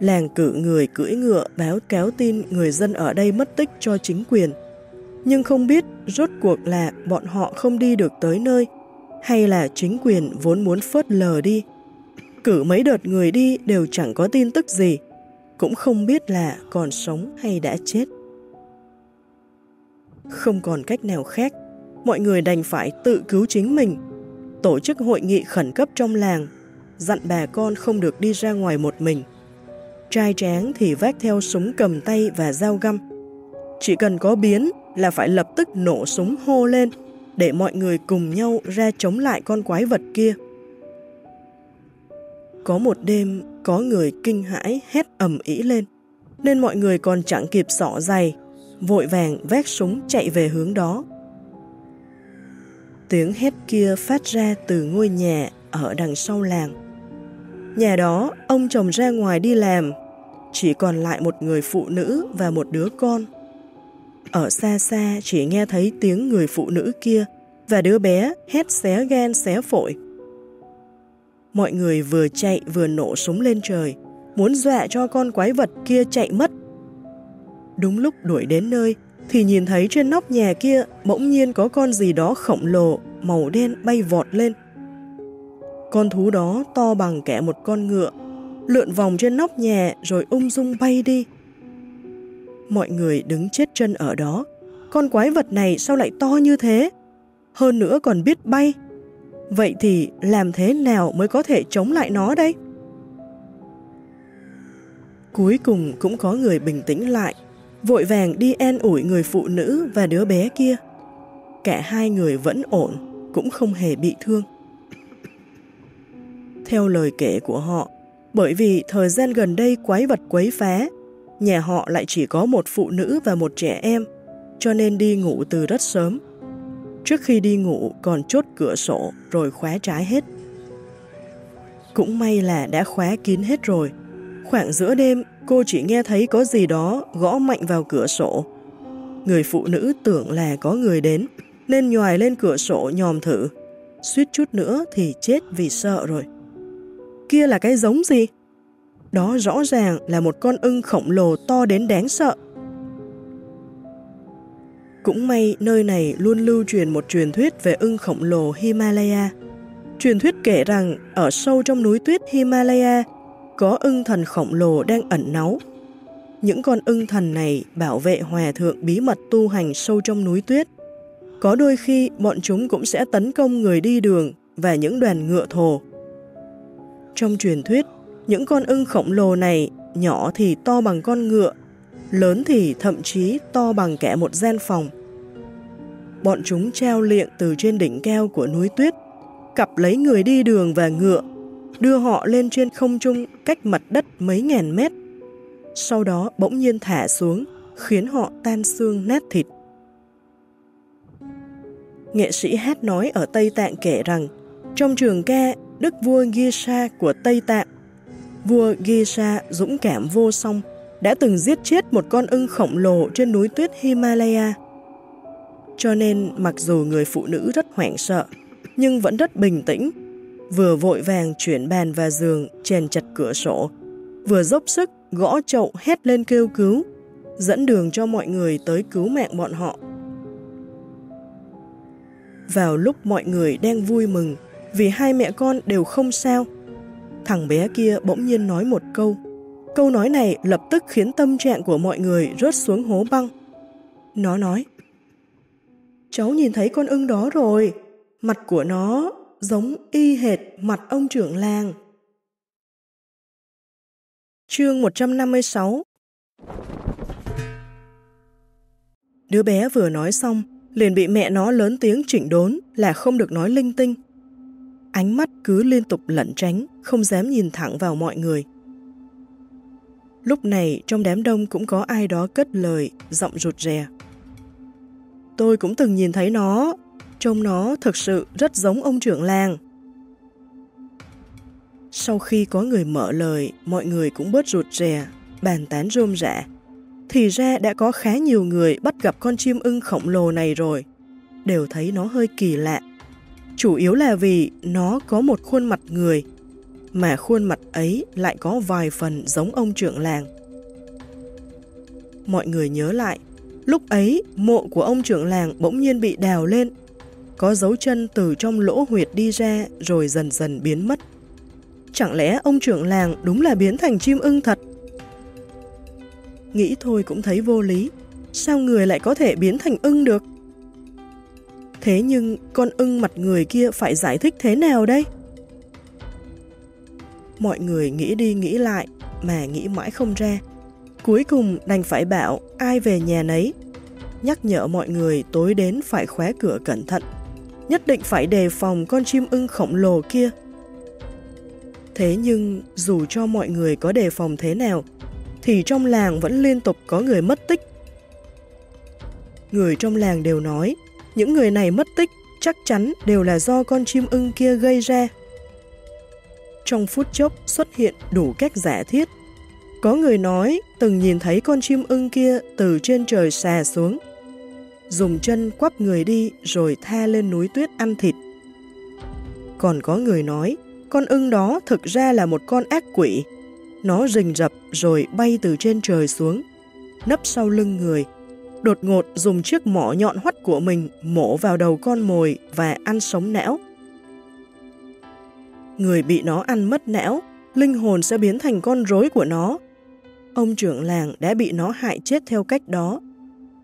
Làng cử người cưỡi ngựa báo kéo tin người dân ở đây mất tích cho chính quyền. Nhưng không biết rốt cuộc là bọn họ không đi được tới nơi hay là chính quyền vốn muốn phớt lờ đi. Cử mấy đợt người đi đều chẳng có tin tức gì, cũng không biết là còn sống hay đã chết. Không còn cách nào khác, mọi người đành phải tự cứu chính mình. Tổ chức hội nghị khẩn cấp trong làng, dặn bà con không được đi ra ngoài một mình. Trai tráng thì vác theo súng cầm tay và dao găm. Chỉ cần có biến là phải lập tức nổ súng hô lên để mọi người cùng nhau ra chống lại con quái vật kia. Có một đêm, có người kinh hãi hét ầm ĩ lên. nên mọi người còn chẳng kịp xỏ giày, vội vàng vét súng chạy về hướng đó. Tiếng hét kia phát ra từ ngôi nhà ở đằng sau làng. Nhà đó, ông chồng ra ngoài đi làm, chỉ còn lại một người phụ nữ và một đứa con. Ở xa xa chỉ nghe thấy tiếng người phụ nữ kia và đứa bé hét xé gan xé phổi. Mọi người vừa chạy vừa nổ súng lên trời, muốn dọa cho con quái vật kia chạy mất. Đúng lúc đuổi đến nơi, thì nhìn thấy trên nóc nhà kia bỗng nhiên có con gì đó khổng lồ, màu đen bay vọt lên. Con thú đó to bằng kẻ một con ngựa, lượn vòng trên nóc nhà rồi ung dung bay đi. Mọi người đứng chết chân ở đó. Con quái vật này sao lại to như thế? Hơn nữa còn biết bay. Vậy thì làm thế nào mới có thể chống lại nó đây? Cuối cùng cũng có người bình tĩnh lại, vội vàng đi an ủi người phụ nữ và đứa bé kia. Cả hai người vẫn ổn, cũng không hề bị thương. Theo lời kể của họ, bởi vì thời gian gần đây quái vật quấy phá, nhà họ lại chỉ có một phụ nữ và một trẻ em, cho nên đi ngủ từ rất sớm. Trước khi đi ngủ còn chốt cửa sổ rồi khóa trái hết. Cũng may là đã khóa kín hết rồi. Khoảng giữa đêm, cô chỉ nghe thấy có gì đó gõ mạnh vào cửa sổ. Người phụ nữ tưởng là có người đến, nên nhòi lên cửa sổ nhòm thử. Suýt chút nữa thì chết vì sợ rồi. Kia là cái giống gì? Đó rõ ràng là một con ưng khổng lồ to đến đáng sợ. Cũng may nơi này luôn lưu truyền một truyền thuyết về ưng khổng lồ Himalaya. Truyền thuyết kể rằng ở sâu trong núi tuyết Himalaya có ưng thần khổng lồ đang ẩn náu. Những con ưng thần này bảo vệ hòa thượng bí mật tu hành sâu trong núi tuyết. Có đôi khi bọn chúng cũng sẽ tấn công người đi đường và những đoàn ngựa thồ. Trong truyền thuyết, những con ưng khổng lồ này nhỏ thì to bằng con ngựa, lớn thì thậm chí to bằng kẻ một gian phòng. Bọn chúng treo liệng từ trên đỉnh keo của núi tuyết, cặp lấy người đi đường và ngựa, đưa họ lên trên không trung cách mặt đất mấy ngàn mét. Sau đó bỗng nhiên thả xuống, khiến họ tan xương nát thịt. Nghệ sĩ hát nói ở Tây Tạng kể rằng, trong trường ca Đức vua Gisa của Tây Tạng vua Gisa dũng cảm vô song đã từng giết chết một con ưng khổng lồ trên núi tuyết Himalaya. Cho nên mặc dù người phụ nữ rất hoảng sợ, nhưng vẫn rất bình tĩnh, vừa vội vàng chuyển bàn và giường chèn chặt cửa sổ, vừa dốc sức gõ chậu hét lên kêu cứu, dẫn đường cho mọi người tới cứu mạng bọn họ. Vào lúc mọi người đang vui mừng vì hai mẹ con đều không sao, Thằng bé kia bỗng nhiên nói một câu. Câu nói này lập tức khiến tâm trạng của mọi người rớt xuống hố băng. Nó nói, Cháu nhìn thấy con ưng đó rồi, mặt của nó giống y hệt mặt ông trưởng làng. Chương 156 Đứa bé vừa nói xong, liền bị mẹ nó lớn tiếng chỉnh đốn là không được nói linh tinh. Ánh mắt cứ liên tục lẩn tránh, không dám nhìn thẳng vào mọi người. Lúc này trong đám đông cũng có ai đó cất lời, giọng rụt rè. Tôi cũng từng nhìn thấy nó, trông nó thực sự rất giống ông trưởng làng. Sau khi có người mở lời, mọi người cũng bớt rụt rè, bàn tán rôm rã. Thì ra đã có khá nhiều người bắt gặp con chim ưng khổng lồ này rồi, đều thấy nó hơi kỳ lạ chủ yếu là vì nó có một khuôn mặt người, mà khuôn mặt ấy lại có vài phần giống ông trưởng làng. Mọi người nhớ lại, lúc ấy mộ của ông trưởng làng bỗng nhiên bị đào lên, có dấu chân từ trong lỗ huyệt đi ra rồi dần dần biến mất. Chẳng lẽ ông trưởng làng đúng là biến thành chim ưng thật? Nghĩ thôi cũng thấy vô lý, sao người lại có thể biến thành ưng được? Thế nhưng con ưng mặt người kia phải giải thích thế nào đây? Mọi người nghĩ đi nghĩ lại mà nghĩ mãi không ra. Cuối cùng đành phải bảo ai về nhà nấy. Nhắc nhở mọi người tối đến phải khóa cửa cẩn thận. Nhất định phải đề phòng con chim ưng khổng lồ kia. Thế nhưng dù cho mọi người có đề phòng thế nào, thì trong làng vẫn liên tục có người mất tích. Người trong làng đều nói, những người này mất tích chắc chắn đều là do con chim ưng kia gây ra. Trong phút chốc xuất hiện đủ cách giả thiết. Có người nói từng nhìn thấy con chim ưng kia từ trên trời xà xuống, dùng chân quắp người đi rồi tha lên núi tuyết ăn thịt. Còn có người nói, con ưng đó thực ra là một con ác quỷ. Nó rình rập rồi bay từ trên trời xuống, nấp sau lưng người, đột ngột dùng chiếc mỏ nhọn hoắt của mình mổ vào đầu con mồi và ăn sống não. Người bị nó ăn mất não, linh hồn sẽ biến thành con rối của nó. Ông trưởng làng đã bị nó hại chết theo cách đó,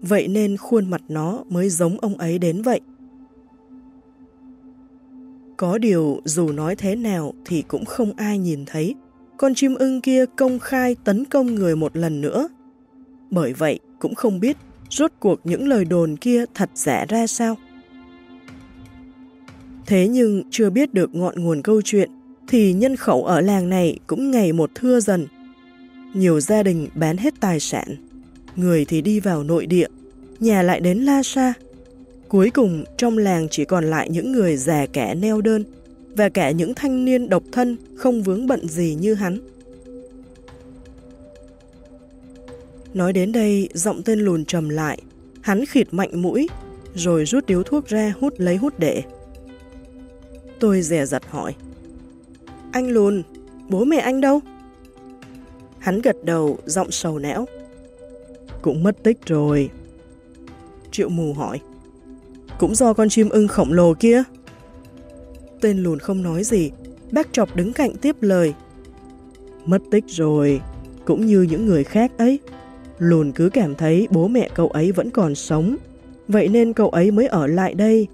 vậy nên khuôn mặt nó mới giống ông ấy đến vậy. Có điều dù nói thế nào thì cũng không ai nhìn thấy con chim ưng kia công khai tấn công người một lần nữa. Bởi vậy cũng không biết rốt cuộc những lời đồn kia thật giả ra sao. Thế nhưng chưa biết được ngọn nguồn câu chuyện thì nhân khẩu ở làng này cũng ngày một thưa dần. Nhiều gia đình bán hết tài sản, người thì đi vào nội địa, nhà lại đến La Sa, Cuối cùng, trong làng chỉ còn lại những người già kẻ neo đơn và cả những thanh niên độc thân không vướng bận gì như hắn. Nói đến đây, giọng tên lùn trầm lại, hắn khịt mạnh mũi, rồi rút điếu thuốc ra hút lấy hút để. Tôi dè dặt hỏi, Anh lùn, bố mẹ anh đâu? Hắn gật đầu, giọng sầu não. Cũng mất tích rồi. Triệu mù hỏi, cũng do con chim ưng khổng lồ kia. Tên lùn không nói gì, bác chọc đứng cạnh tiếp lời. Mất tích rồi, cũng như những người khác ấy. Lùn cứ cảm thấy bố mẹ cậu ấy vẫn còn sống, vậy nên cậu ấy mới ở lại đây.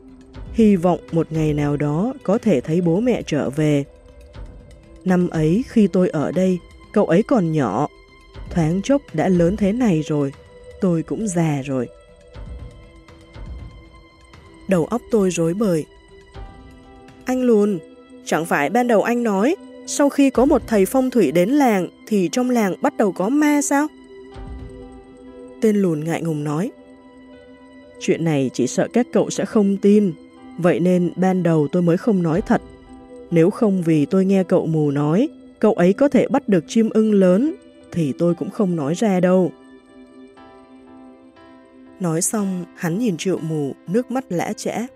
Hy vọng một ngày nào đó có thể thấy bố mẹ trở về. Năm ấy khi tôi ở đây, cậu ấy còn nhỏ, thoáng chốc đã lớn thế này rồi, tôi cũng già rồi đầu óc tôi rối bời. Anh lùn, chẳng phải ban đầu anh nói, sau khi có một thầy phong thủy đến làng thì trong làng bắt đầu có ma sao? Tên lùn ngại ngùng nói. Chuyện này chỉ sợ các cậu sẽ không tin, vậy nên ban đầu tôi mới không nói thật. Nếu không vì tôi nghe cậu mù nói, cậu ấy có thể bắt được chim ưng lớn, thì tôi cũng không nói ra đâu. Nói xong, hắn nhìn triệu mù, nước mắt lã chẽ.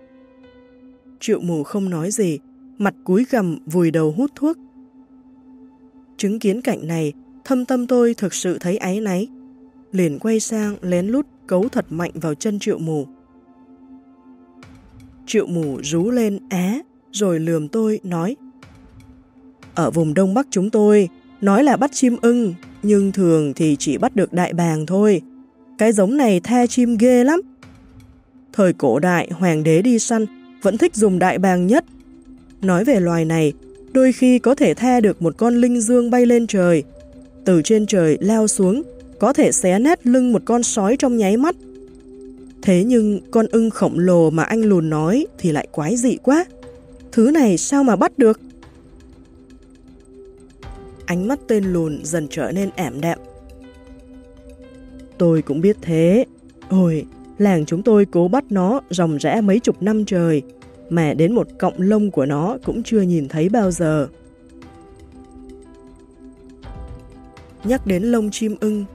Triệu mù không nói gì, mặt cúi gầm vùi đầu hút thuốc. Chứng kiến cảnh này, thâm tâm tôi thực sự thấy áy náy. Liền quay sang lén lút cấu thật mạnh vào chân triệu mù. Triệu mù rú lên á, rồi lườm tôi, nói Ở vùng Đông Bắc chúng tôi, nói là bắt chim ưng, nhưng thường thì chỉ bắt được đại bàng thôi. Cái giống này tha chim ghê lắm. Thời cổ đại, hoàng đế đi săn vẫn thích dùng đại bàng nhất. Nói về loài này, đôi khi có thể tha được một con linh dương bay lên trời. Từ trên trời leo xuống, có thể xé nát lưng một con sói trong nháy mắt. Thế nhưng con ưng khổng lồ mà anh lùn nói thì lại quái dị quá. Thứ này sao mà bắt được? Ánh mắt tên lùn dần trở nên ảm đạm. Tôi cũng biết thế. Ôi, làng chúng tôi cố bắt nó ròng rẽ mấy chục năm trời, mà đến một cọng lông của nó cũng chưa nhìn thấy bao giờ. Nhắc đến lông chim ưng,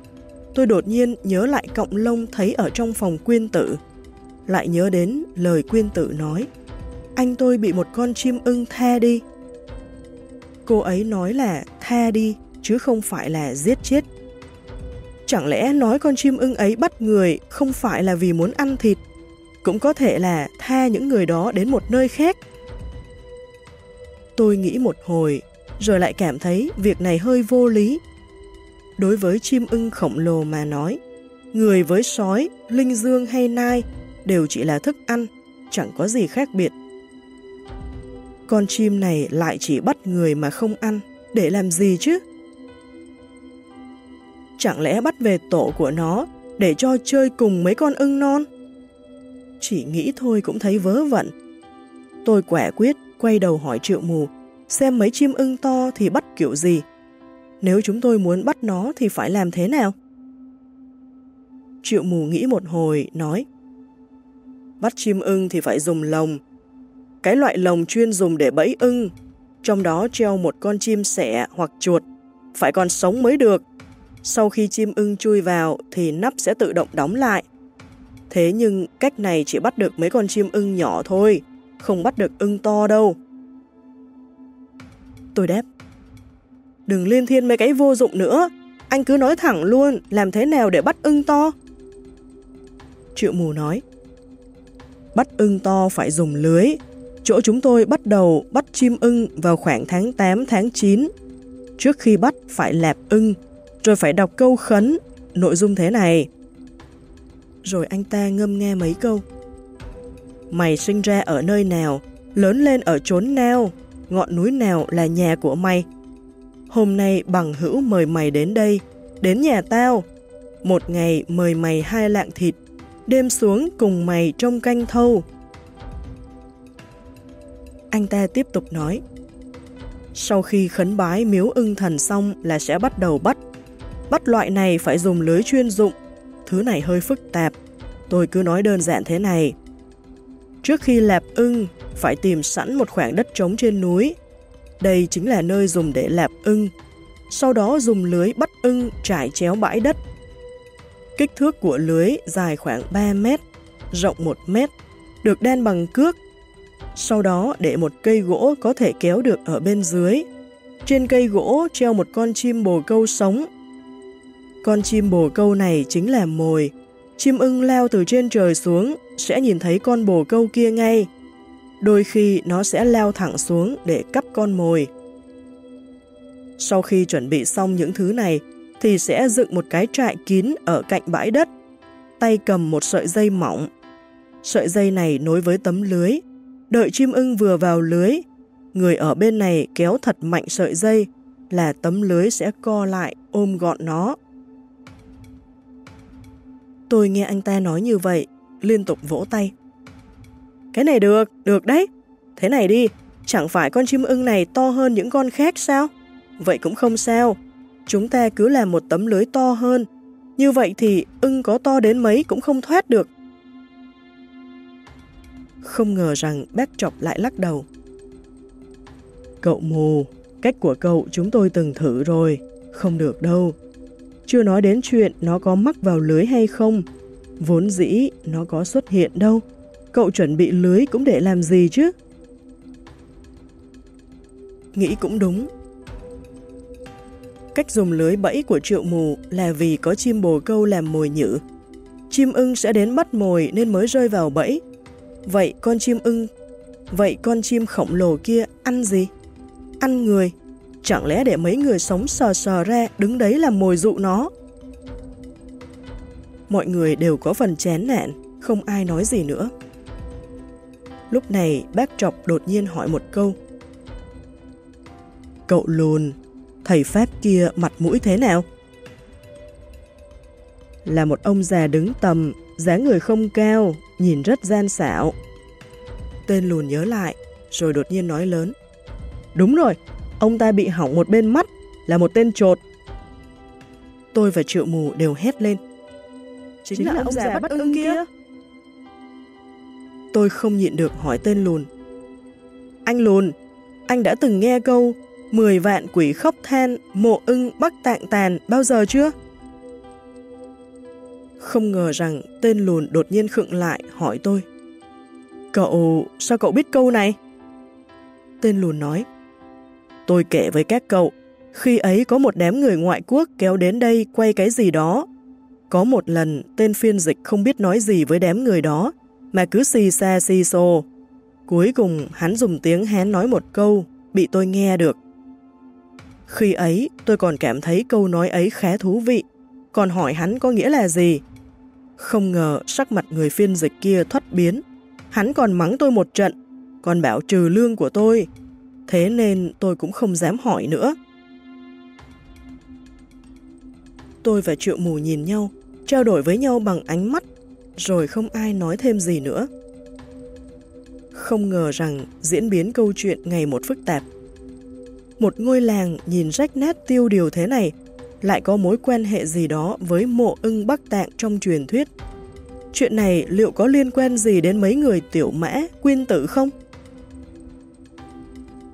tôi đột nhiên nhớ lại cọng lông thấy ở trong phòng quyên tử. Lại nhớ đến lời quyên tử nói, anh tôi bị một con chim ưng tha đi. Cô ấy nói là tha đi, chứ không phải là giết chết Chẳng lẽ nói con chim ưng ấy bắt người không phải là vì muốn ăn thịt, cũng có thể là tha những người đó đến một nơi khác. Tôi nghĩ một hồi, rồi lại cảm thấy việc này hơi vô lý. Đối với chim ưng khổng lồ mà nói, người với sói, linh dương hay nai đều chỉ là thức ăn, chẳng có gì khác biệt. Con chim này lại chỉ bắt người mà không ăn, để làm gì chứ? Chẳng lẽ bắt về tổ của nó để cho chơi cùng mấy con ưng non? Chỉ nghĩ thôi cũng thấy vớ vẩn. Tôi quả quyết quay đầu hỏi triệu mù xem mấy chim ưng to thì bắt kiểu gì. Nếu chúng tôi muốn bắt nó thì phải làm thế nào? Triệu mù nghĩ một hồi, nói Bắt chim ưng thì phải dùng lồng. Cái loại lồng chuyên dùng để bẫy ưng, trong đó treo một con chim sẻ hoặc chuột, phải còn sống mới được. Sau khi chim ưng chui vào thì nắp sẽ tự động đóng lại. Thế nhưng cách này chỉ bắt được mấy con chim ưng nhỏ thôi, không bắt được ưng to đâu. Tôi đáp, đừng liên thiên mấy cái vô dụng nữa, anh cứ nói thẳng luôn, làm thế nào để bắt ưng to? Triệu mù nói, bắt ưng to phải dùng lưới, chỗ chúng tôi bắt đầu bắt chim ưng vào khoảng tháng 8 tháng 9. Trước khi bắt phải lạp ưng, rồi phải đọc câu khấn, nội dung thế này. Rồi anh ta ngâm nghe mấy câu. Mày sinh ra ở nơi nào, lớn lên ở chốn nào, ngọn núi nào là nhà của mày. Hôm nay bằng hữu mời mày đến đây, đến nhà tao. Một ngày mời mày hai lạng thịt, đêm xuống cùng mày trong canh thâu. Anh ta tiếp tục nói, sau khi khấn bái miếu ưng thần xong là sẽ bắt đầu bắt. Bắt loại này phải dùng lưới chuyên dụng, thứ này hơi phức tạp, tôi cứ nói đơn giản thế này. Trước khi lạp ưng, phải tìm sẵn một khoảng đất trống trên núi. Đây chính là nơi dùng để lạp ưng. Sau đó dùng lưới bắt ưng trải chéo bãi đất. Kích thước của lưới dài khoảng 3 mét, rộng 1 mét, được đan bằng cước. Sau đó để một cây gỗ có thể kéo được ở bên dưới. Trên cây gỗ treo một con chim bồ câu sống. Con chim bồ câu này chính là mồi. Chim ưng leo từ trên trời xuống sẽ nhìn thấy con bồ câu kia ngay. Đôi khi nó sẽ leo thẳng xuống để cắp con mồi. Sau khi chuẩn bị xong những thứ này, thì sẽ dựng một cái trại kín ở cạnh bãi đất, tay cầm một sợi dây mỏng. Sợi dây này nối với tấm lưới, đợi chim ưng vừa vào lưới, người ở bên này kéo thật mạnh sợi dây là tấm lưới sẽ co lại ôm gọn nó. Tôi nghe anh ta nói như vậy, liên tục vỗ tay. Cái này được, được đấy. Thế này đi, chẳng phải con chim ưng này to hơn những con khác sao? Vậy cũng không sao, chúng ta cứ làm một tấm lưới to hơn. Như vậy thì ưng có to đến mấy cũng không thoát được. Không ngờ rằng bác chọc lại lắc đầu. Cậu mù, cách của cậu chúng tôi từng thử rồi, không được đâu. Chưa nói đến chuyện nó có mắc vào lưới hay không, vốn dĩ nó có xuất hiện đâu. Cậu chuẩn bị lưới cũng để làm gì chứ? Nghĩ cũng đúng. Cách dùng lưới bẫy của triệu mù là vì có chim bồ câu làm mồi nhử. Chim ưng sẽ đến bắt mồi nên mới rơi vào bẫy. Vậy con chim ưng, vậy con chim khổng lồ kia ăn gì? Ăn người. Chẳng lẽ để mấy người sống sờ sờ ra đứng đấy làm mồi dụ nó? Mọi người đều có phần chén nản, không ai nói gì nữa. Lúc này bác trọc đột nhiên hỏi một câu. Cậu lùn, thầy Pháp kia mặt mũi thế nào? Là một ông già đứng tầm, dáng người không cao, nhìn rất gian xảo. Tên lùn nhớ lại, rồi đột nhiên nói lớn. Đúng rồi, ông ta bị hỏng một bên mắt, là một tên trột. Tôi và triệu mù đều hét lên. Chính, Chính là, là ông già bắt ưng kia. kia. Tôi không nhịn được hỏi tên lùn. Anh lùn, anh đã từng nghe câu 10 vạn quỷ khóc than, mộ ưng bắc tạng tàn bao giờ chưa? Không ngờ rằng tên lùn đột nhiên khựng lại hỏi tôi. Cậu, sao cậu biết câu này? Tên lùn nói. Tôi kể với các cậu, khi ấy có một đám người ngoại quốc kéo đến đây quay cái gì đó. Có một lần, tên phiên dịch không biết nói gì với đám người đó, mà cứ xì xa xì xô. Cuối cùng hắn dùng tiếng Hán nói một câu, bị tôi nghe được. Khi ấy, tôi còn cảm thấy câu nói ấy khá thú vị, còn hỏi hắn có nghĩa là gì. Không ngờ sắc mặt người phiên dịch kia thoát biến. Hắn còn mắng tôi một trận, còn bảo trừ lương của tôi. Thế nên tôi cũng không dám hỏi nữa. Tôi và triệu mù nhìn nhau, trao đổi với nhau bằng ánh mắt rồi không ai nói thêm gì nữa. Không ngờ rằng diễn biến câu chuyện ngày một phức tạp. một ngôi làng nhìn rách nét tiêu điều thế này lại có mối quan hệ gì đó với mộ ưng Bắc Tạng trong truyền thuyết. Chuyện này liệu có liên quan gì đến mấy người tiểu mã, quyên tử không?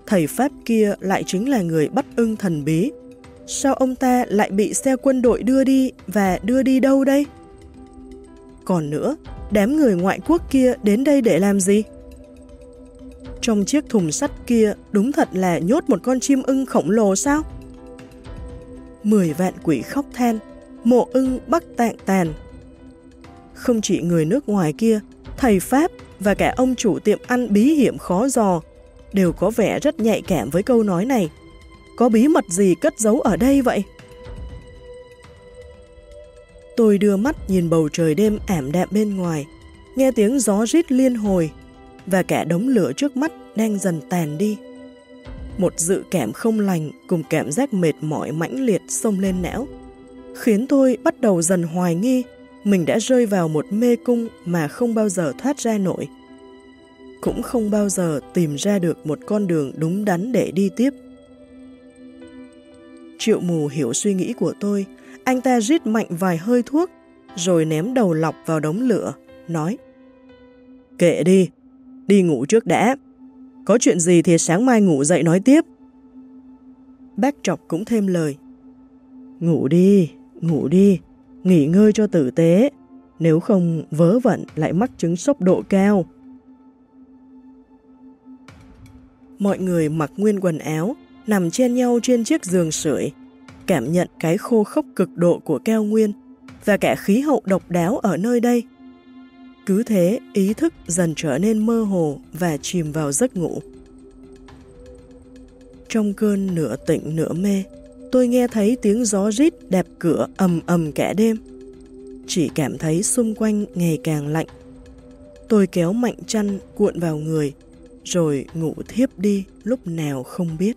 Thầy Pháp kia lại chính là người bắt ưng thần bí. Sao ông ta lại bị xe quân đội đưa đi và đưa đi đâu đây? Còn nữa, đám người ngoại quốc kia đến đây để làm gì? Trong chiếc thùng sắt kia đúng thật là nhốt một con chim ưng khổng lồ sao? Mười vạn quỷ khóc than, mộ ưng bắc tạng tàn. Không chỉ người nước ngoài kia, thầy Pháp và cả ông chủ tiệm ăn bí hiểm khó dò đều có vẻ rất nhạy cảm với câu nói này. Có bí mật gì cất giấu ở đây vậy? Tôi đưa mắt nhìn bầu trời đêm ảm đạm bên ngoài, nghe tiếng gió rít liên hồi và cả đống lửa trước mắt đang dần tàn đi. Một dự cảm không lành cùng cảm giác mệt mỏi mãnh liệt xông lên não, khiến tôi bắt đầu dần hoài nghi mình đã rơi vào một mê cung mà không bao giờ thoát ra nổi. Cũng không bao giờ tìm ra được một con đường đúng đắn để đi tiếp. Triệu mù hiểu suy nghĩ của tôi, anh ta rít mạnh vài hơi thuốc, rồi ném đầu lọc vào đống lửa, nói Kệ đi, đi ngủ trước đã. Có chuyện gì thì sáng mai ngủ dậy nói tiếp. Bác trọc cũng thêm lời. Ngủ đi, ngủ đi, nghỉ ngơi cho tử tế, nếu không vớ vẩn lại mắc chứng sốc độ cao. Mọi người mặc nguyên quần áo, nằm chen nhau trên chiếc giường sưởi, cảm nhận cái khô khốc cực độ của keo nguyên và cả khí hậu độc đáo ở nơi đây. Cứ thế, ý thức dần trở nên mơ hồ và chìm vào giấc ngủ. Trong cơn nửa tỉnh nửa mê, tôi nghe thấy tiếng gió rít đẹp cửa ầm ầm cả đêm. Chỉ cảm thấy xung quanh ngày càng lạnh. Tôi kéo mạnh chăn cuộn vào người, rồi ngủ thiếp đi lúc nào không biết.